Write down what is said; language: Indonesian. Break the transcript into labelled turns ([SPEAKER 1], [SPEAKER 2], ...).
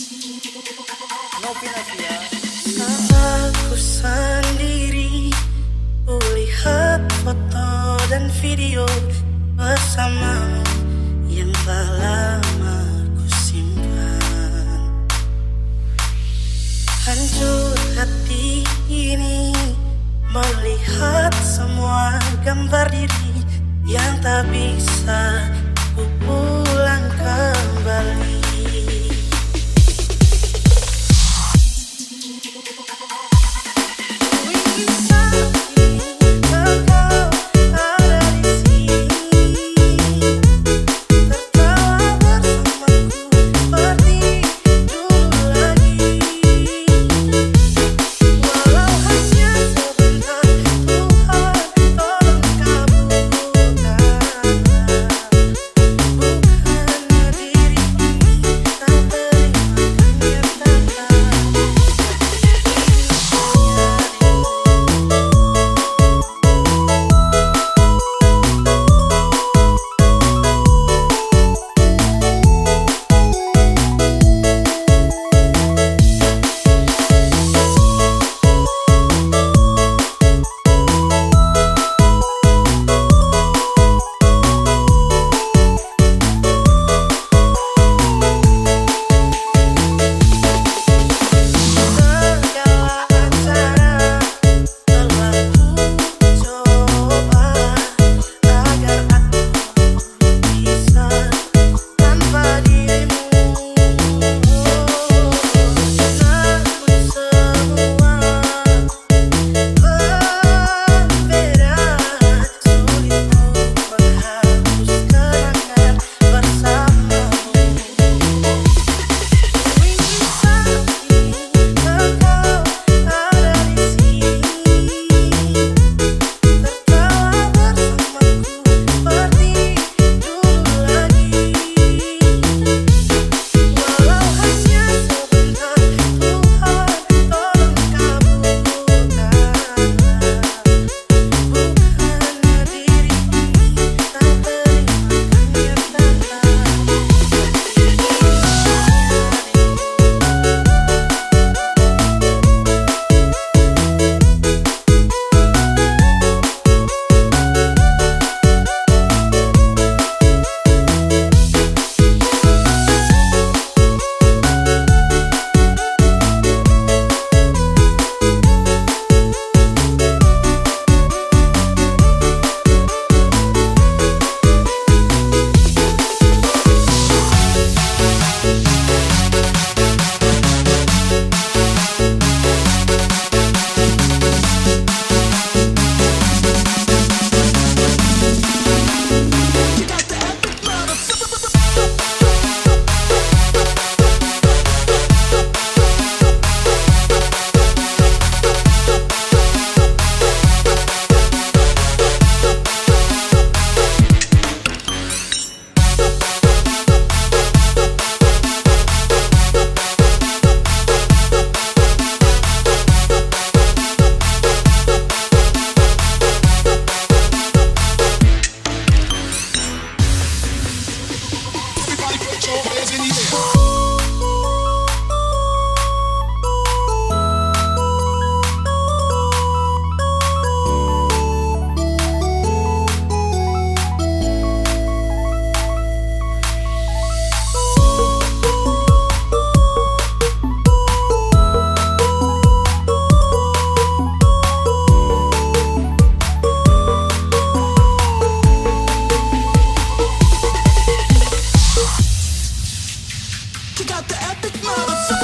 [SPEAKER 1] Aku sendiri Kulihat foto dan video Bersamamu Yang telah lama ku simpan? Hancur hati ini Melihat semua gambar diri Yang tak bisa ku pulang kembali
[SPEAKER 2] got the epic motherfucker.